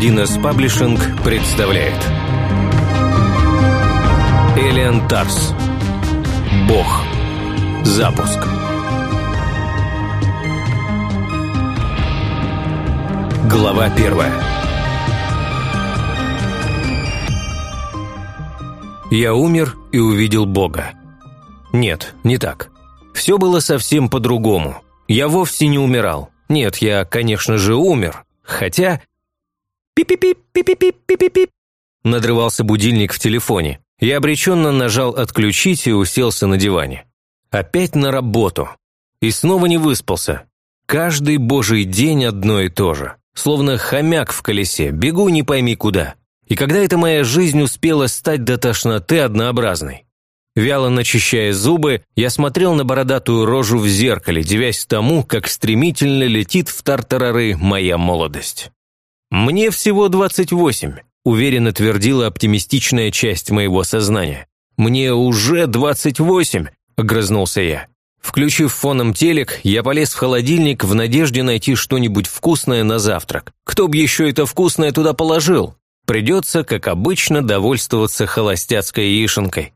Издательство 1С Паблишинг представляет Элиан Тарс Бог Запуск Глава первая Я умер и увидел Бога. Нет, не так. Все было совсем по-другому. Я вовсе не умирал. Нет, я, конечно же, умер. Хотя... Пип-пип-пип-пип-пип-пип-пип. Надрывался будильник в телефоне. Я обреченно нажал «отключить» и уселся на диване. Опять на работу. И снова не выспался. Каждый божий день одно и то же. Словно хомяк в колесе, бегу не пойми куда. И когда эта моя жизнь успела стать до тошноты однообразной? Вяло начищая зубы, я смотрел на бородатую рожу в зеркале, девясь тому, как стремительно летит в тартарары моя молодость. «Мне всего 28», – уверенно твердила оптимистичная часть моего сознания. «Мне уже 28», – огрызнулся я. Включив фоном телек, я полез в холодильник в надежде найти что-нибудь вкусное на завтрак. Кто б еще это вкусное туда положил? Придется, как обычно, довольствоваться холостяцкой яишенкой.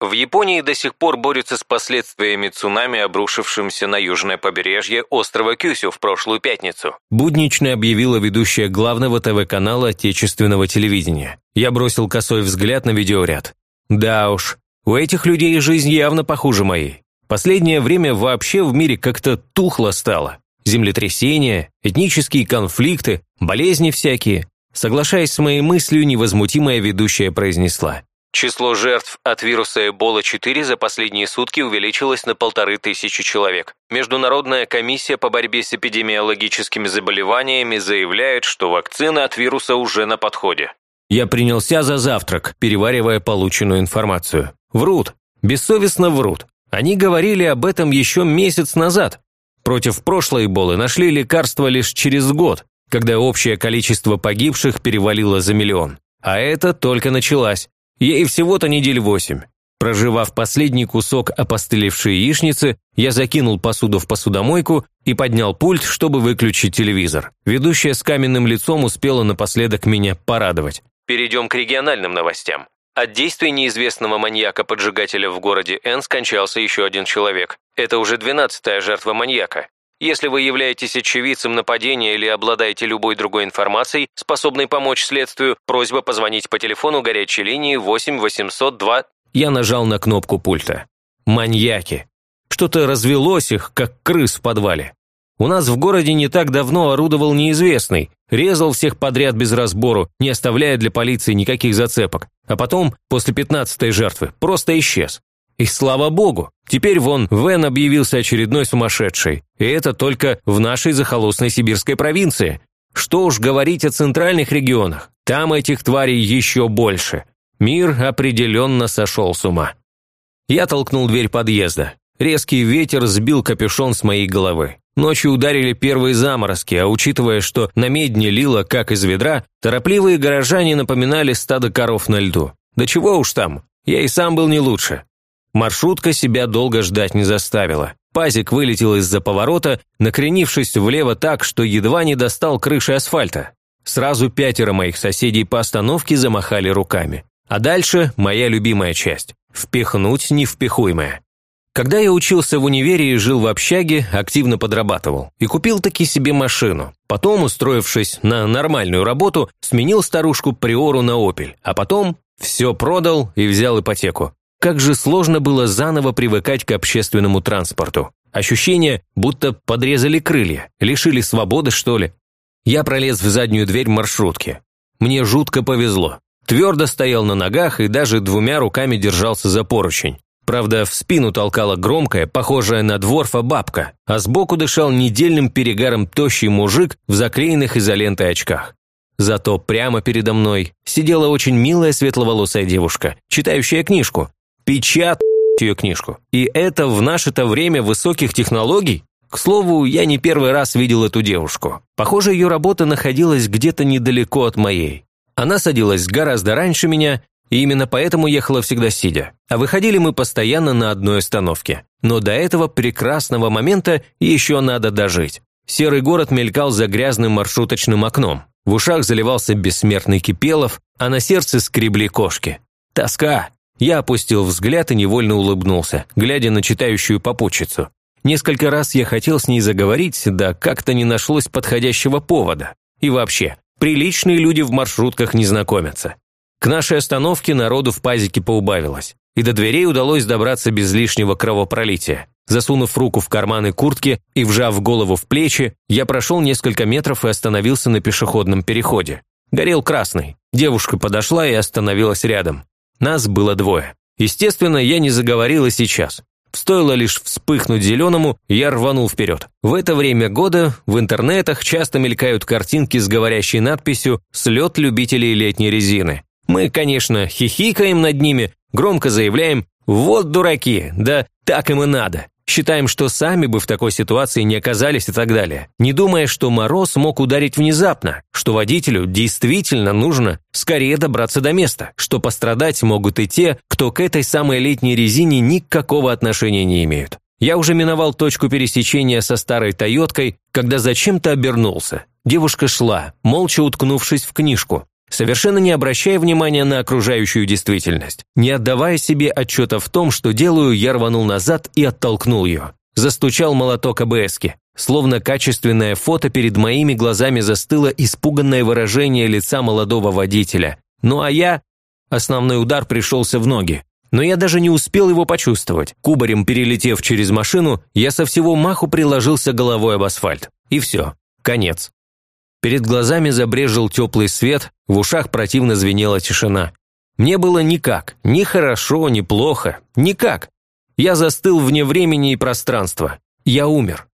В Японии до сих пор борются с последствиями цунами, обрушившимся на южное побережье острова Кюсю в прошлую пятницу. Буднично объявила ведущая главного ТВ-канала отечественного телевидения. Я бросил косой взгляд на видеоряд. Да уж, у этих людей жизнь явно похуже моей. Последнее время вообще в мире как-то тухло стало. Землетрясения, этнические конфликты, болезни всякие. Соглашаясь с моей мыслью, невозмутимая ведущая произнесла. Число жертв от вируса Эбола-4 за последние сутки увеличилось на полторы тысячи человек. Международная комиссия по борьбе с эпидемиологическими заболеваниями заявляет, что вакцина от вируса уже на подходе. Я принялся за завтрак, переваривая полученную информацию. Врут. Бессовестно врут. Они говорили об этом еще месяц назад. Против прошлой Эболы нашли лекарство лишь через год, когда общее количество погибших перевалило за миллион. А это только началось. Ей всего-то недель восемь. Проживав последний кусок опостылевшей яичницы, я закинул посуду в посудомойку и поднял пульт, чтобы выключить телевизор. Ведущая с каменным лицом успела напоследок меня порадовать. Перейдем к региональным новостям. От действий неизвестного маньяка-поджигателя в городе Н скончался еще один человек. Это уже двенадцатая жертва маньяка. Если вы являетесь очевидцем нападения или обладаете любой другой информацией, способной помочь следствию, просьба позвонить по телефону горячей линии 8 800 2. Я нажал на кнопку пульта. Маньяки. Что-то развелось их, как крыс в подвале. У нас в городе не так давно орудовал неизвестный, резал всех подряд без разбору, не оставляя для полиции никаких зацепок, а потом, после пятнадцатой жертвы, просто исчез. И слава богу, теперь вон Вен объявился очередной сумасшедший. И это только в нашей захолустной сибирской провинции. Что уж говорить о центральных регионах. Там этих тварей еще больше. Мир определенно сошел с ума. Я толкнул дверь подъезда. Резкий ветер сбил капюшон с моей головы. Ночью ударили первые заморозки, а учитывая, что на медне лило, как из ведра, торопливые горожане напоминали стадо коров на льду. Да чего уж там, я и сам был не лучше. Маршрутка себя долго ждать не заставила. Пазик вылетел из-за поворота, накренившись влево так, что едва не достал крыши асфальта. Сразу пятеро моих соседей по остановке замахали руками. А дальше моя любимая часть – впихнуть невпихуемое. Когда я учился в универе и жил в общаге, активно подрабатывал. И купил таки себе машину. Потом, устроившись на нормальную работу, сменил старушку Приору на Опель. А потом все продал и взял ипотеку. Как же сложно было заново привыкать к общественному транспорту. Ощущение, будто подрезали крылья, лишили свободы, что ли. Я пролез в заднюю дверь маршрутки. Мне жутко повезло. Твердо стоял на ногах и даже двумя руками держался за поручень. Правда, в спину толкала громкая, похожая на дворфа бабка, а сбоку дышал недельным перегаром тощий мужик в заклеенных изолентой очках. Зато прямо передо мной сидела очень милая светловолосая девушка, читающая книжку, печат ее книжку. И это в наше-то время высоких технологий? К слову, я не первый раз видел эту девушку. Похоже, ее работа находилась где-то недалеко от моей. Она садилась гораздо раньше меня, и именно поэтому ехала всегда сидя. А выходили мы постоянно на одной остановке. Но до этого прекрасного момента еще надо дожить. Серый город мелькал за грязным маршруточным окном. в ушах заливался бессмертный Кипелов, а на сердце скребли кошки. Тоска. Я опустил взгляд и невольно улыбнулся, глядя на читающую попутчицу. Несколько раз я хотел с ней заговорить, да как-то не нашлось подходящего повода. И вообще, приличные люди в маршрутках не знакомятся. К нашей остановке народу в пазике поубавилось, и до дверей удалось добраться без лишнего кровопролития. Засунув руку в карманы куртки и вжав голову в плечи, я прошел несколько метров и остановился на пешеходном переходе. Горел красный. Девушка подошла и остановилась рядом. Нас было двое. Естественно, я не заговорил и сейчас. Стоило лишь вспыхнуть зеленому, я рванул вперед. В это время года в интернетах часто мелькают картинки с говорящей надписью «Слет любителей летней резины». Мы, конечно, хихикаем над ними, громко заявляем «Вот дураки, да так им и надо». Считаем, что сами бы в такой ситуации не оказались и так далее. Не думая, что мороз мог ударить внезапно, что водителю действительно нужно скорее добраться до места, что пострадать могут и те, кто к этой самой летней резине никакого отношения не имеют. Я уже миновал точку пересечения со старой «Тойоткой», когда зачем-то обернулся. Девушка шла, молча уткнувшись в книжку совершенно не обращая внимания на окружающую действительность. Не отдавая себе отчета в том, что делаю, я рванул назад и оттолкнул ее. Застучал молоток АБСки. Словно качественное фото перед моими глазами застыло испуганное выражение лица молодого водителя. Ну а я... Основной удар пришелся в ноги. Но я даже не успел его почувствовать. Кубарем перелетев через машину, я со всего маху приложился головой об асфальт. И все. Конец. Перед глазами забрежил теплый свет, в ушах противно звенела тишина. Мне было никак, ни хорошо, ни плохо, никак. Я застыл вне времени и пространства. Я умер.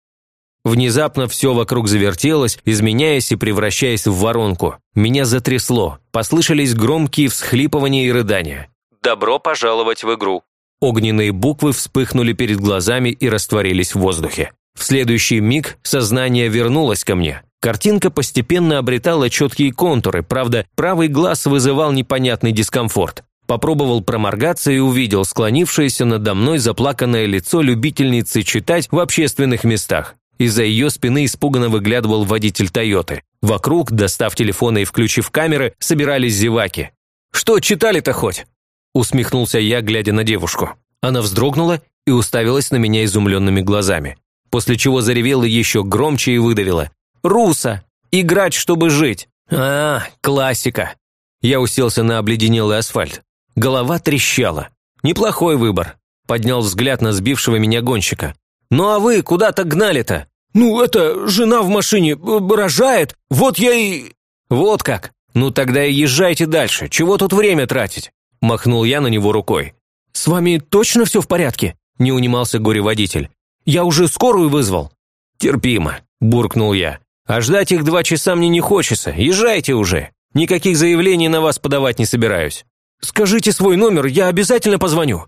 Внезапно все вокруг завертелось, изменяясь и превращаясь в воронку. Меня затрясло, послышались громкие всхлипывания и рыдания. «Добро пожаловать в игру». Огненные буквы вспыхнули перед глазами и растворились в воздухе. В следующий миг сознание вернулось ко мне. Картинка постепенно обретала четкие контуры, правда, правый глаз вызывал непонятный дискомфорт. Попробовал проморгаться и увидел склонившееся надо мной заплаканное лицо любительницы читать в общественных местах. Из-за ее спины испуганно выглядывал водитель «Тойоты». Вокруг, достав телефоны и включив камеры, собирались зеваки. «Что читали-то хоть?» Усмехнулся я, глядя на девушку. Она вздрогнула и уставилась на меня изумленными глазами. После чего заревела еще громче и выдавила. Руса. Играть, чтобы жить. А, классика. Я уселся на обледенелый асфальт. Голова трещала. Неплохой выбор. Поднял взгляд на сбившего меня гонщика. «Ну а вы куда-то гнали-то?» «Ну, это, жена в машине э, рожает, вот я и...» «Вот как? Ну тогда и езжайте дальше, чего тут время тратить?» Махнул я на него рукой. «С вами точно все в порядке?» Не унимался горе-водитель. «Я уже скорую вызвал». «Терпимо», – буркнул я. А ждать их два часа мне не хочется. Езжайте уже. Никаких заявлений на вас подавать не собираюсь. Скажите свой номер, я обязательно позвоню».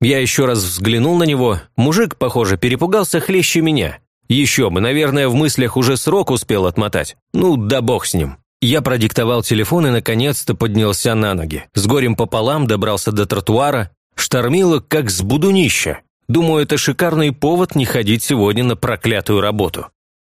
Я еще раз взглянул на него. Мужик, похоже, перепугался хлеще меня. Еще бы, наверное, в мыслях уже срок успел отмотать. Ну, да бог с ним. Я продиктовал телефон и, наконец-то, поднялся на ноги. С горем пополам добрался до тротуара. Штормило, как с будунища. Думаю, это шикарный повод не ходить сегодня на проклятую работу.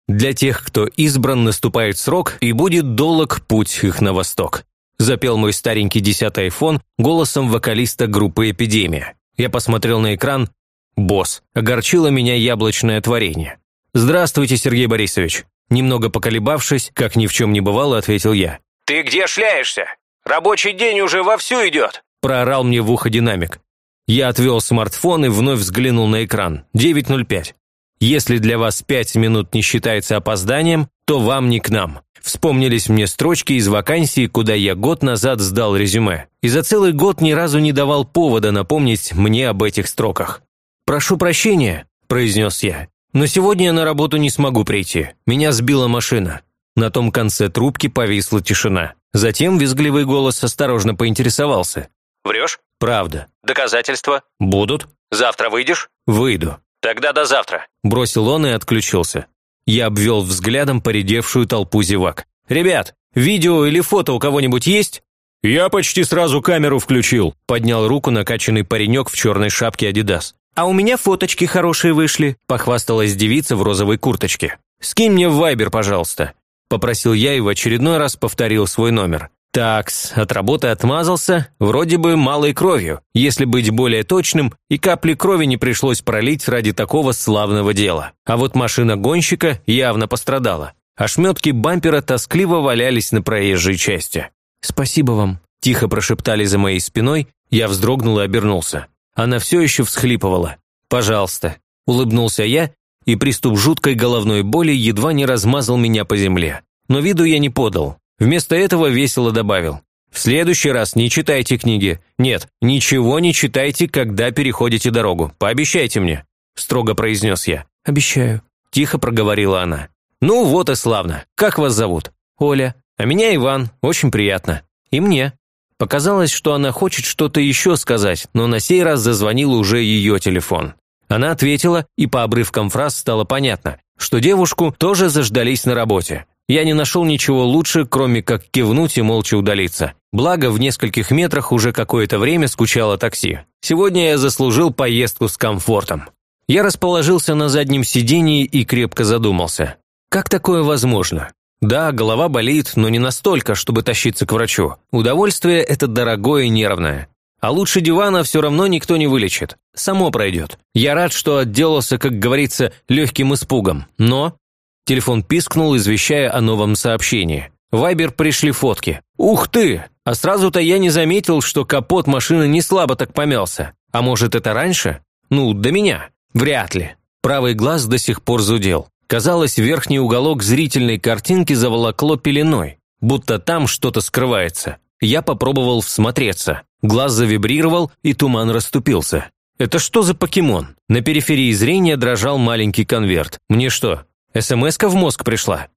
Для тех, кто избран, наступает срок, и будет долг путь их на восток. Запел мой старенький десятый айфон голосом вокалиста группы «Эпидемия». Я посмотрел на экран. «Босс, огорчило меня яблочное творение». «Здравствуйте, Сергей Борисович». Немного поколебавшись, как ни в чем не бывало, ответил я. «Ты где шляешься? Рабочий день уже вовсю идет!» Проорал мне в ухо динамик. Я отвел смартфон и вновь взглянул на экран. 9.05. Если для вас пять минут не считается опозданием, то вам не к нам. Вспомнились мне строчки из вакансии, куда я год назад сдал резюме. И за целый год ни разу не давал повода напомнить мне об этих строках. «Прошу прощения», – произнес я. «Но сегодня я на работу не смогу прийти. Меня сбила машина». На том конце трубки повисла тишина. Затем визгливый голос осторожно поинтересовался. «Врешь?» «Правда». «Доказательства?» «Будут». «Завтра выйдешь?» «Выйду». «Тогда до завтра», – бросил он и отключился. Я обвел взглядом поредевшую толпу зевак. «Ребят, видео или фото у кого-нибудь есть?» «Я почти сразу камеру включил», – поднял руку накачанный паренек в черной шапке «Адидас». «А у меня фоточки хорошие вышли», – похвасталась девица в розовой курточке. «Скинь мне в Вайбер, пожалуйста». – попросил я и в очередной раз повторил свой номер. Такс, от работы отмазался, вроде бы малой кровью, если быть более точным, и капли крови не пришлось пролить ради такого славного дела. А вот машина гонщика явно пострадала. Ошметки бампера тоскливо валялись на проезжей части. «Спасибо вам», – тихо прошептали за моей спиной, я вздрогнул и обернулся. Она все еще всхлипывала. «Пожалуйста», – улыбнулся я, и приступ жуткой головной боли едва не размазал меня по земле. Но виду я не подал, Вместо этого весело добавил. «В следующий раз не читайте книги. Нет, ничего не читайте, когда переходите дорогу. Пообещайте мне», – строго произнес я. «Обещаю», – тихо проговорила она. «Ну вот и славно. Как вас зовут?» «Оля». «А меня Иван. Очень приятно». «И мне». Показалось, что она хочет что-то еще сказать, но на сей раз зазвонил уже ее телефон. Она ответила, и по обрывкам фраз стало понятно, что девушку тоже заждались на работе. Я не нашел ничего лучше, кроме как кивнуть и молча удалиться. Благо, в нескольких метрах уже какое-то время скучало такси. Сегодня я заслужил поездку с комфортом. Я расположился на заднем сидении и крепко задумался. Как такое возможно? Да, голова болит, но не настолько, чтобы тащиться к врачу. Удовольствие – это дорогое и нервное. А лучше дивана все равно никто не вылечит. Само пройдет. Я рад, что отделался, как говорится, легким испугом. Но Телефон пискнул, извещая о новом сообщении. Вайбер пришли фотки. «Ух ты! А сразу-то я не заметил, что капот машины не слабо так помялся. А может, это раньше? Ну, до меня. Вряд ли». Правый глаз до сих пор зудел. Казалось, верхний уголок зрительной картинки заволокло пеленой, будто там что-то скрывается. Я попробовал всмотреться. Глаз завибрировал, и туман расступился. Это что за покемон? На периферии зрения дрожал маленький конверт. Мне что, СМС-ка в мозг пришла.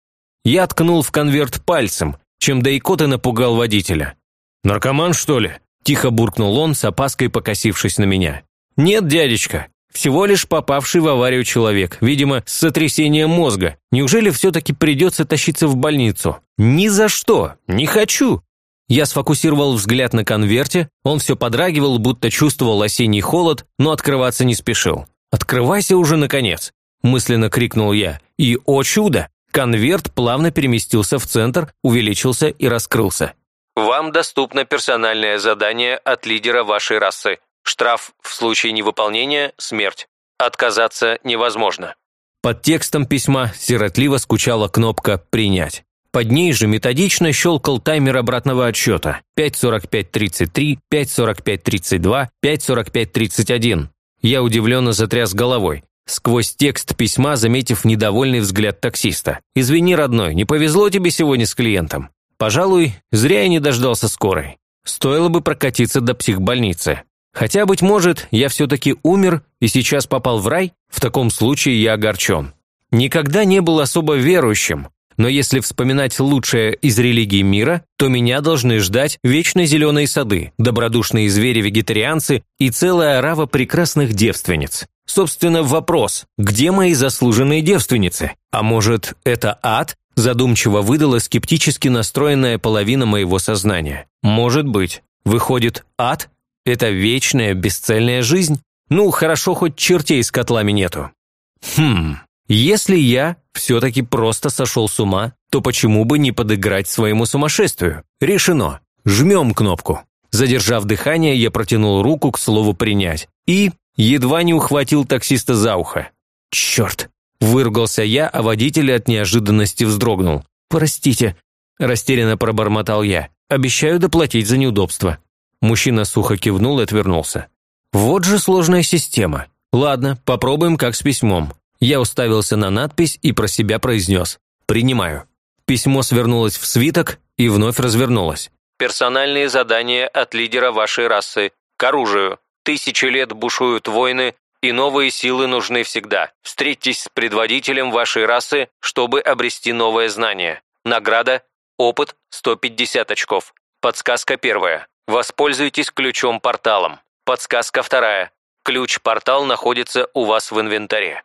Я ткнул в конверт пальцем, чем икоты напугал водителя. «Наркоман, что ли?» – тихо буркнул он, с опаской покосившись на меня. «Нет, дядечка, всего лишь попавший в аварию человек, видимо, с сотрясением мозга. Неужели все-таки придется тащиться в больницу? Ни за что! Не хочу!» Я сфокусировал взгляд на конверте, он все подрагивал, будто чувствовал осенний холод, но открываться не спешил. «Открывайся уже, наконец!» – мысленно крикнул я. И, о чудо, конверт плавно переместился в центр, увеличился и раскрылся. Вам доступно персональное задание от лидера вашей расы. Штраф в случае невыполнения – смерть. Отказаться невозможно. Под текстом письма сиротливо скучала кнопка «Принять». Под ней же методично щелкал таймер обратного отсчета. 5.45.33, 5.45.32, 5.45.31. Я удивленно затряс головой сквозь текст письма, заметив недовольный взгляд таксиста. «Извини, родной, не повезло тебе сегодня с клиентом. Пожалуй, зря я не дождался скорой. Стоило бы прокатиться до психбольницы. Хотя, быть может, я все-таки умер и сейчас попал в рай, в таком случае я огорчен. Никогда не был особо верующим, но если вспоминать лучшее из религий мира, то меня должны ждать вечно зеленые сады, добродушные звери-вегетарианцы и целая орава прекрасных девственниц. Собственно, вопрос, где мои заслуженные девственницы? А может, это ад? Задумчиво выдала скептически настроенная половина моего сознания. Может быть. Выходит, ад – это вечная, бесцельная жизнь? Ну, хорошо, хоть чертей с котлами нету. Хм, если я все-таки просто сошел с ума, то почему бы не подыграть своему сумасшествию? Решено. Жмем кнопку. Задержав дыхание, я протянул руку к слову «принять». И Едва не ухватил таксиста за ухо. «Черт!» – выругался я, а водитель от неожиданности вздрогнул. «Простите», – растерянно пробормотал я. «Обещаю доплатить за неудобство». Мужчина сухо кивнул и отвернулся. «Вот же сложная система. Ладно, попробуем как с письмом». Я уставился на надпись и про себя произнес. «Принимаю». Письмо свернулось в свиток и вновь развернулось. «Персональные задания от лидера вашей расы. К оружию. Тысячи лет бушуют войны, и новые силы нужны всегда. Встретьтесь с предводителем вашей расы, чтобы обрести новое знание. Награда – опыт 150 очков. Подсказка первая. Воспользуйтесь ключом-порталом. Подсказка вторая. Ключ-портал находится у вас в инвентаре.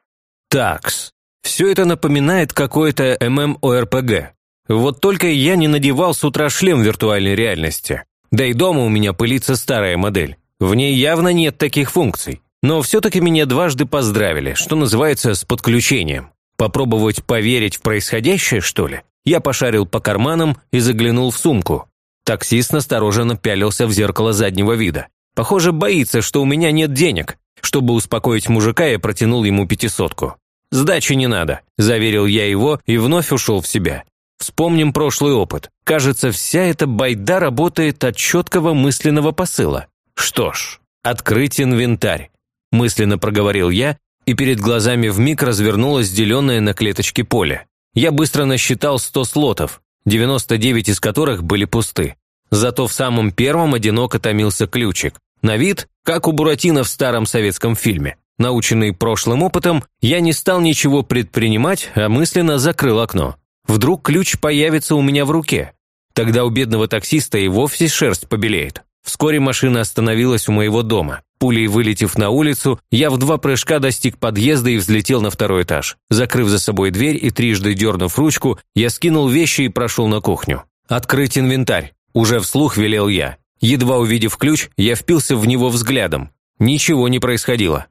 Такс. Все это напоминает какое-то ММОРПГ. Вот только я не надевал с утра шлем виртуальной реальности. Да и дома у меня пылится старая модель. В ней явно нет таких функций. Но все-таки меня дважды поздравили, что называется, с подключением. Попробовать поверить в происходящее, что ли? Я пошарил по карманам и заглянул в сумку. Таксист настороженно пялился в зеркало заднего вида. Похоже, боится, что у меня нет денег. Чтобы успокоить мужика, я протянул ему пятисотку. «Сдачи не надо», – заверил я его и вновь ушел в себя. Вспомним прошлый опыт. Кажется, вся эта байда работает от четкого мысленного посыла. Что ж, открыть инвентарь. Мысленно проговорил я, и перед глазами вмиг развернулось деленное на клеточке поле. Я быстро насчитал 100 слотов, 99 из которых были пусты. Зато в самом первом одиноко томился ключик. На вид, как у Буратино в старом советском фильме. Наученный прошлым опытом, я не стал ничего предпринимать, а мысленно закрыл окно. Вдруг ключ появится у меня в руке. Тогда у бедного таксиста и вовсе шерсть побелеет. Вскоре машина остановилась у моего дома. Пулей вылетев на улицу, я в два прыжка достиг подъезда и взлетел на второй этаж. Закрыв за собой дверь и трижды дернув ручку, я скинул вещи и прошел на кухню. «Открыть инвентарь!» Уже вслух велел я. Едва увидев ключ, я впился в него взглядом. Ничего не происходило.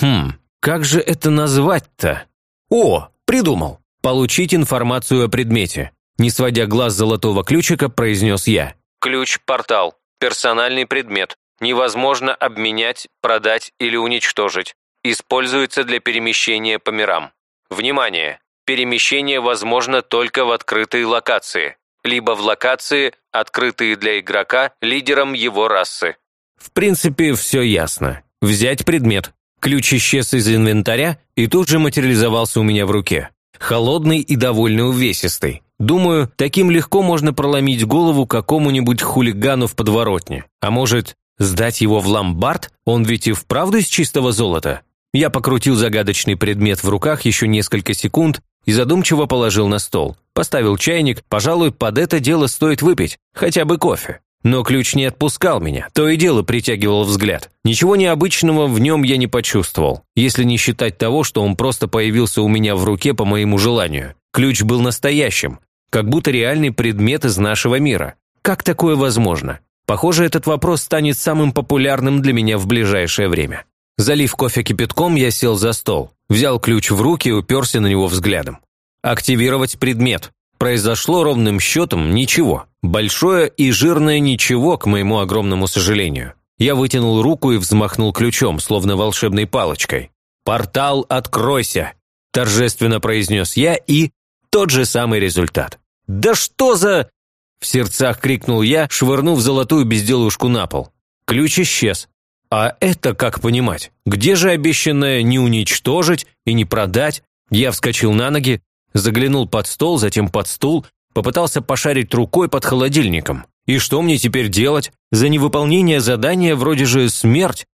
Хм, как же это назвать-то? О, придумал. Получить информацию о предмете. Не сводя глаз золотого ключика, произнес я. Ключ-портал. Персональный предмет. Невозможно обменять, продать или уничтожить. Используется для перемещения по мирам. Внимание! Перемещение возможно только в открытые локации, либо в локации, открытые для игрока лидером его расы. В принципе, все ясно. Взять предмет. Ключ исчез из инвентаря и тут же материализовался у меня в руке. Холодный и довольно увесистый. Думаю, таким легко можно проломить голову какому-нибудь хулигану в подворотне. А может, сдать его в ломбард? Он ведь и вправду из чистого золота. Я покрутил загадочный предмет в руках еще несколько секунд и задумчиво положил на стол. Поставил чайник, пожалуй, под это дело стоит выпить, хотя бы кофе. Но ключ не отпускал меня, то и дело притягивал взгляд. Ничего необычного в нем я не почувствовал, если не считать того, что он просто появился у меня в руке по моему желанию. Ключ был настоящим, как будто реальный предмет из нашего мира. Как такое возможно? Похоже, этот вопрос станет самым популярным для меня в ближайшее время. Залив кофе кипятком, я сел за стол, взял ключ в руки и уперся на него взглядом. Активировать предмет. Произошло ровным счетом ничего. Большое и жирное ничего, к моему огромному сожалению. Я вытянул руку и взмахнул ключом, словно волшебной палочкой. «Портал, откройся!» – торжественно произнес я, и тот же самый результат. «Да что за...» – в сердцах крикнул я, швырнув золотую безделушку на пол. Ключ исчез. А это как понимать? Где же обещанное не уничтожить и не продать? Я вскочил на ноги, заглянул под стол, затем под стул, попытался пошарить рукой под холодильником. И что мне теперь делать? За невыполнение задания вроде же смерть.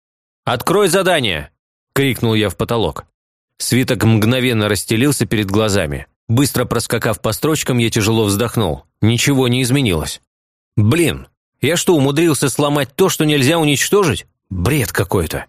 «Открой задание!» – крикнул я в потолок. Свиток мгновенно расстелился перед глазами. Быстро проскакав по строчкам, я тяжело вздохнул. Ничего не изменилось. «Блин, я что, умудрился сломать то, что нельзя уничтожить? Бред какой-то!»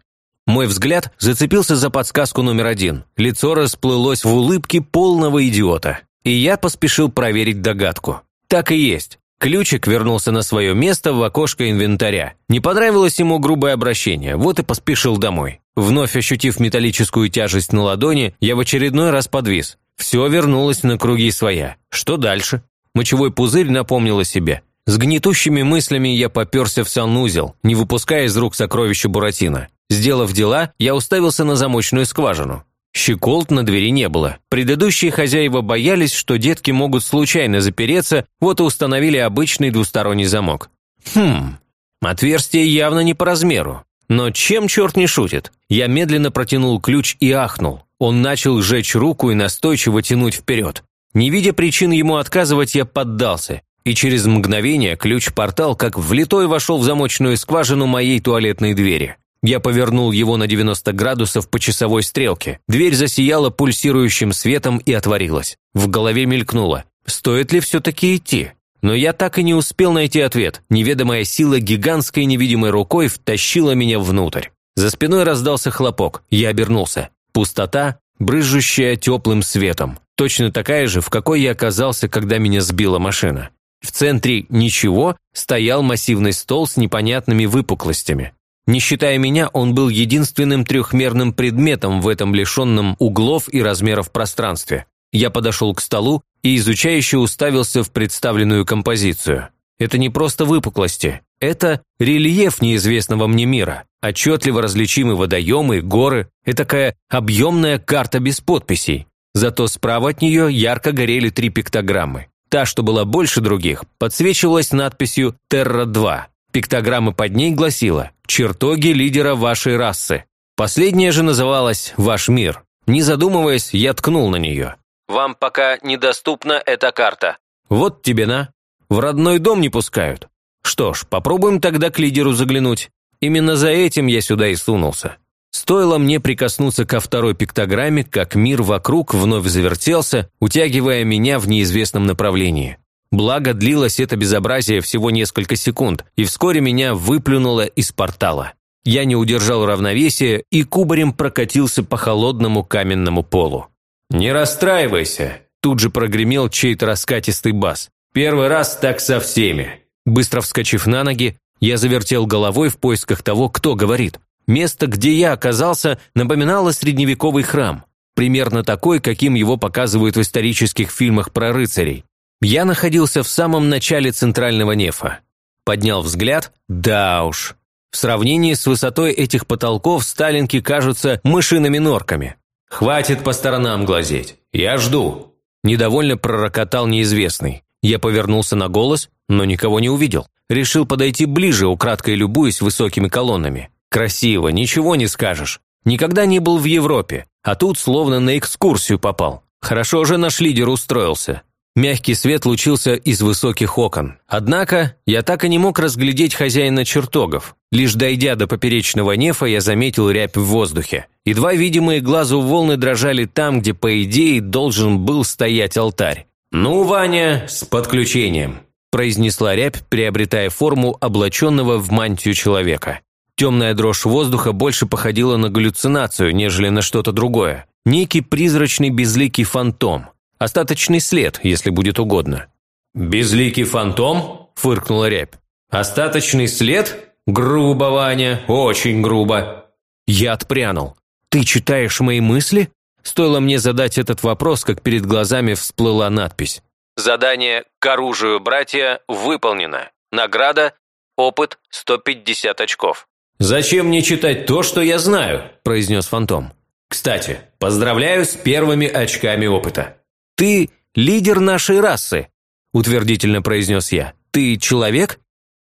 Мой взгляд зацепился за подсказку номер один. Лицо расплылось в улыбке полного идиота. И я поспешил проверить догадку. Так и есть. Ключик вернулся на свое место в окошко инвентаря. Не понравилось ему грубое обращение, вот и поспешил домой. Вновь ощутив металлическую тяжесть на ладони, я в очередной раз подвис. Все вернулось на круги своя. Что дальше? Мочевой пузырь напомнил о себе. С гнетущими мыслями я поперся в санузел, не выпуская из рук сокровища Буратино. Сделав дела, я уставился на замочную скважину. Щеколд на двери не было. Предыдущие хозяева боялись, что детки могут случайно запереться, вот и установили обычный двусторонний замок. Хм, отверстие явно не по размеру. Но чем черт не шутит? Я медленно протянул ключ и ахнул. Он начал сжечь руку и настойчиво тянуть вперед. Не видя причин ему отказывать, я поддался. И через мгновение ключ-портал как влитой вошел в замочную скважину моей туалетной двери. Я повернул его на 90 градусов по часовой стрелке. Дверь засияла пульсирующим светом и отворилась. В голове мелькнуло. Стоит ли все-таки идти? Но я так и не успел найти ответ. Неведомая сила гигантской невидимой рукой втащила меня внутрь. За спиной раздался хлопок. Я обернулся. Пустота, брызжущая теплым светом. Точно такая же, в какой я оказался, когда меня сбила машина. В центре ничего стоял массивный стол с непонятными выпуклостями. Не считая меня, он был единственным трехмерным предметом в этом лишенном углов и размеров пространстве. Я подошел к столу и изучающе уставился в представленную композицию. Это не просто выпуклости, это рельеф неизвестного мне мира, отчетливо различимы водоемы, горы, такая объемная карта без подписей. Зато справа от нее ярко горели три пиктограммы. Та, что была больше других, подсвечивалась надписью «Терра-2». Пиктограмма под ней гласила «Чертоги лидера вашей расы». Последняя же называлась «Ваш мир». Не задумываясь, я ткнул на нее. Вам пока недоступна эта карта. Вот тебе на. В родной дом не пускают. Что ж, попробуем тогда к лидеру заглянуть. Именно за этим я сюда и сунулся. Стоило мне прикоснуться ко второй пиктограмме, как мир вокруг вновь завертелся, утягивая меня в неизвестном направлении. Благо, длилось это безобразие всего несколько секунд, и вскоре меня выплюнуло из портала. Я не удержал равновесия и кубарем прокатился по холодному каменному полу. «Не расстраивайся!» Тут же прогремел чей-то раскатистый бас. «Первый раз так со всеми!» Быстро вскочив на ноги, я завертел головой в поисках того, кто говорит. Место, где я оказался, напоминало средневековый храм. Примерно такой, каким его показывают в исторических фильмах про рыцарей. Я находился в самом начале центрального нефа. Поднял взгляд. Да уж. В сравнении с высотой этих потолков сталинки кажутся мышиными норками. «Хватит по сторонам глазеть. Я жду». Недовольно пророкотал неизвестный. Я повернулся на голос, но никого не увидел. Решил подойти ближе, украдкой любуясь высокими колоннами. Красиво, ничего не скажешь. Никогда не был в Европе, а тут словно на экскурсию попал. Хорошо же наш лидер устроился. Мягкий свет лучился из высоких окон. Однако я так и не мог разглядеть хозяина чертогов. Лишь дойдя до поперечного нефа, я заметил рябь в воздухе. Едва видимые глазу волны дрожали там, где, по идее, должен был стоять алтарь. «Ну, Ваня, с подключением», – произнесла рябь, приобретая форму облаченного в мантию человека. Темная дрожь воздуха больше походила на галлюцинацию, нежели на что-то другое. Некий призрачный безликий фантом – Остаточный след, если будет угодно». «Безликий фантом?» – фыркнула рябь. «Остаточный след? Грубо, Ваня, очень грубо». Я отпрянул. «Ты читаешь мои мысли?» Стоило мне задать этот вопрос, как перед глазами всплыла надпись. Задание «К оружию, братья» выполнено. Награда – опыт 150 очков. «Зачем мне читать то, что я знаю?» – произнес фантом. «Кстати, поздравляю с первыми очками опыта». «Ты лидер нашей расы», – утвердительно произнес я. «Ты человек?»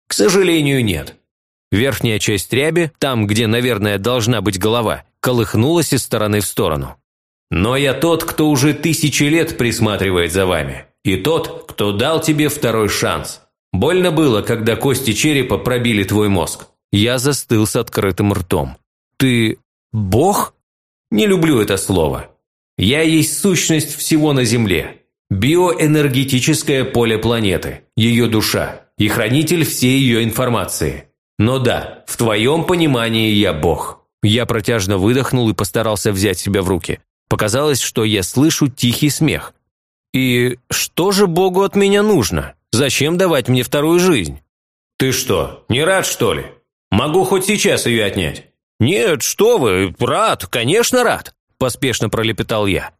«К сожалению, нет». Верхняя часть ряби, там, где, наверное, должна быть голова, колыхнулась из стороны в сторону. «Но я тот, кто уже тысячи лет присматривает за вами. И тот, кто дал тебе второй шанс. Больно было, когда кости черепа пробили твой мозг. Я застыл с открытым ртом. Ты бог? Не люблю это слово. Я есть сущность всего на Земле, биоэнергетическое поле планеты, ее душа и хранитель всей ее информации. Но да, в твоем понимании я Бог». Я протяжно выдохнул и постарался взять себя в руки. Показалось, что я слышу тихий смех. «И что же Богу от меня нужно? Зачем давать мне вторую жизнь?» «Ты что, не рад, что ли? Могу хоть сейчас ее отнять». «Нет, что вы, рад, конечно рад. – поспешно пролепетал я.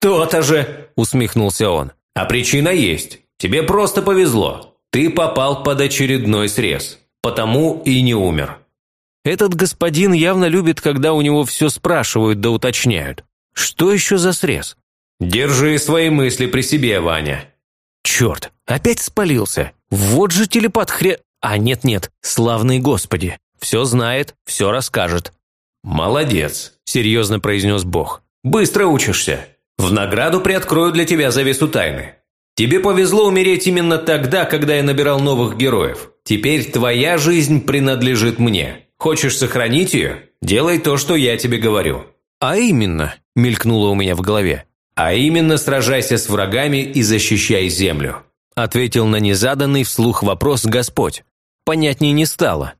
«То-то же!» – усмехнулся он. «А причина есть. Тебе просто повезло. Ты попал под очередной срез. Потому и не умер». Этот господин явно любит, когда у него все спрашивают да уточняют. Что еще за срез? «Держи свои мысли при себе, Ваня». Черт, опять спалился. Вот же телепат хре... А нет-нет, славный господи. Все знает, все расскажет. «Молодец», – серьезно произнес Бог. «Быстро учишься. В награду приоткрою для тебя завесу тайны. Тебе повезло умереть именно тогда, когда я набирал новых героев. Теперь твоя жизнь принадлежит мне. Хочешь сохранить ее? Делай то, что я тебе говорю». «А именно», – мелькнуло у меня в голове. «А именно сражайся с врагами и защищай землю», – ответил на незаданный вслух вопрос Господь. Понятнее не стало.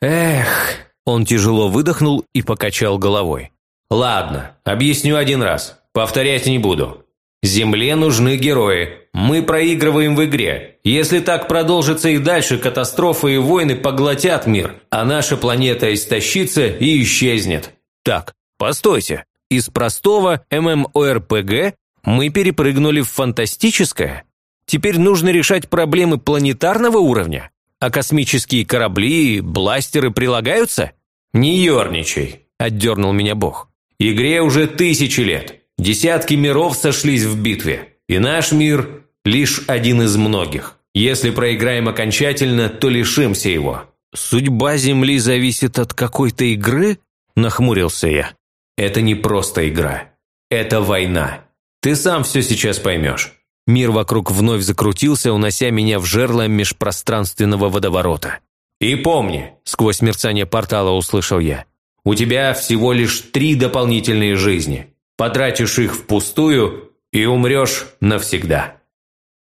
«Эх», он тяжело выдохнул и покачал головой. «Ладно, объясню один раз. Повторять не буду. Земле нужны герои. Мы проигрываем в игре. Если так продолжится и дальше, катастрофы и войны поглотят мир, а наша планета истощится и исчезнет. Так, постойте. Из простого ММОРПГ Мы перепрыгнули в фантастическое? Теперь нужно решать проблемы планетарного уровня? А космические корабли, бластеры прилагаются? Не ерничай, отдернул меня Бог. Игре уже тысячи лет. Десятки миров сошлись в битве. И наш мир – лишь один из многих. Если проиграем окончательно, то лишимся его. Судьба Земли зависит от какой-то игры? Нахмурился я. Это не просто игра. Это война. Ты сам все сейчас поймешь. Мир вокруг вновь закрутился, унося меня в жерло межпространственного водоворота. «И помни», – сквозь мерцание портала услышал я, – «у тебя всего лишь три дополнительные жизни. Потратишь их впустую и умрешь навсегда».